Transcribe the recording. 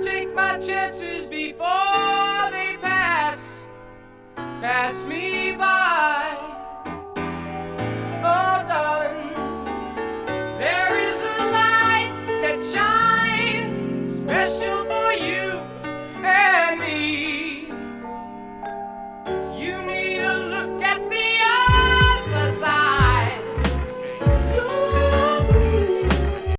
Take my chances before they pass. Pass me